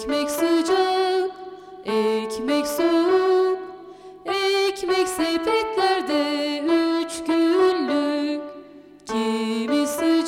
Ekmek sıcak, ekmek soğuk, ekmek sepetlerde üç günlük kimisi.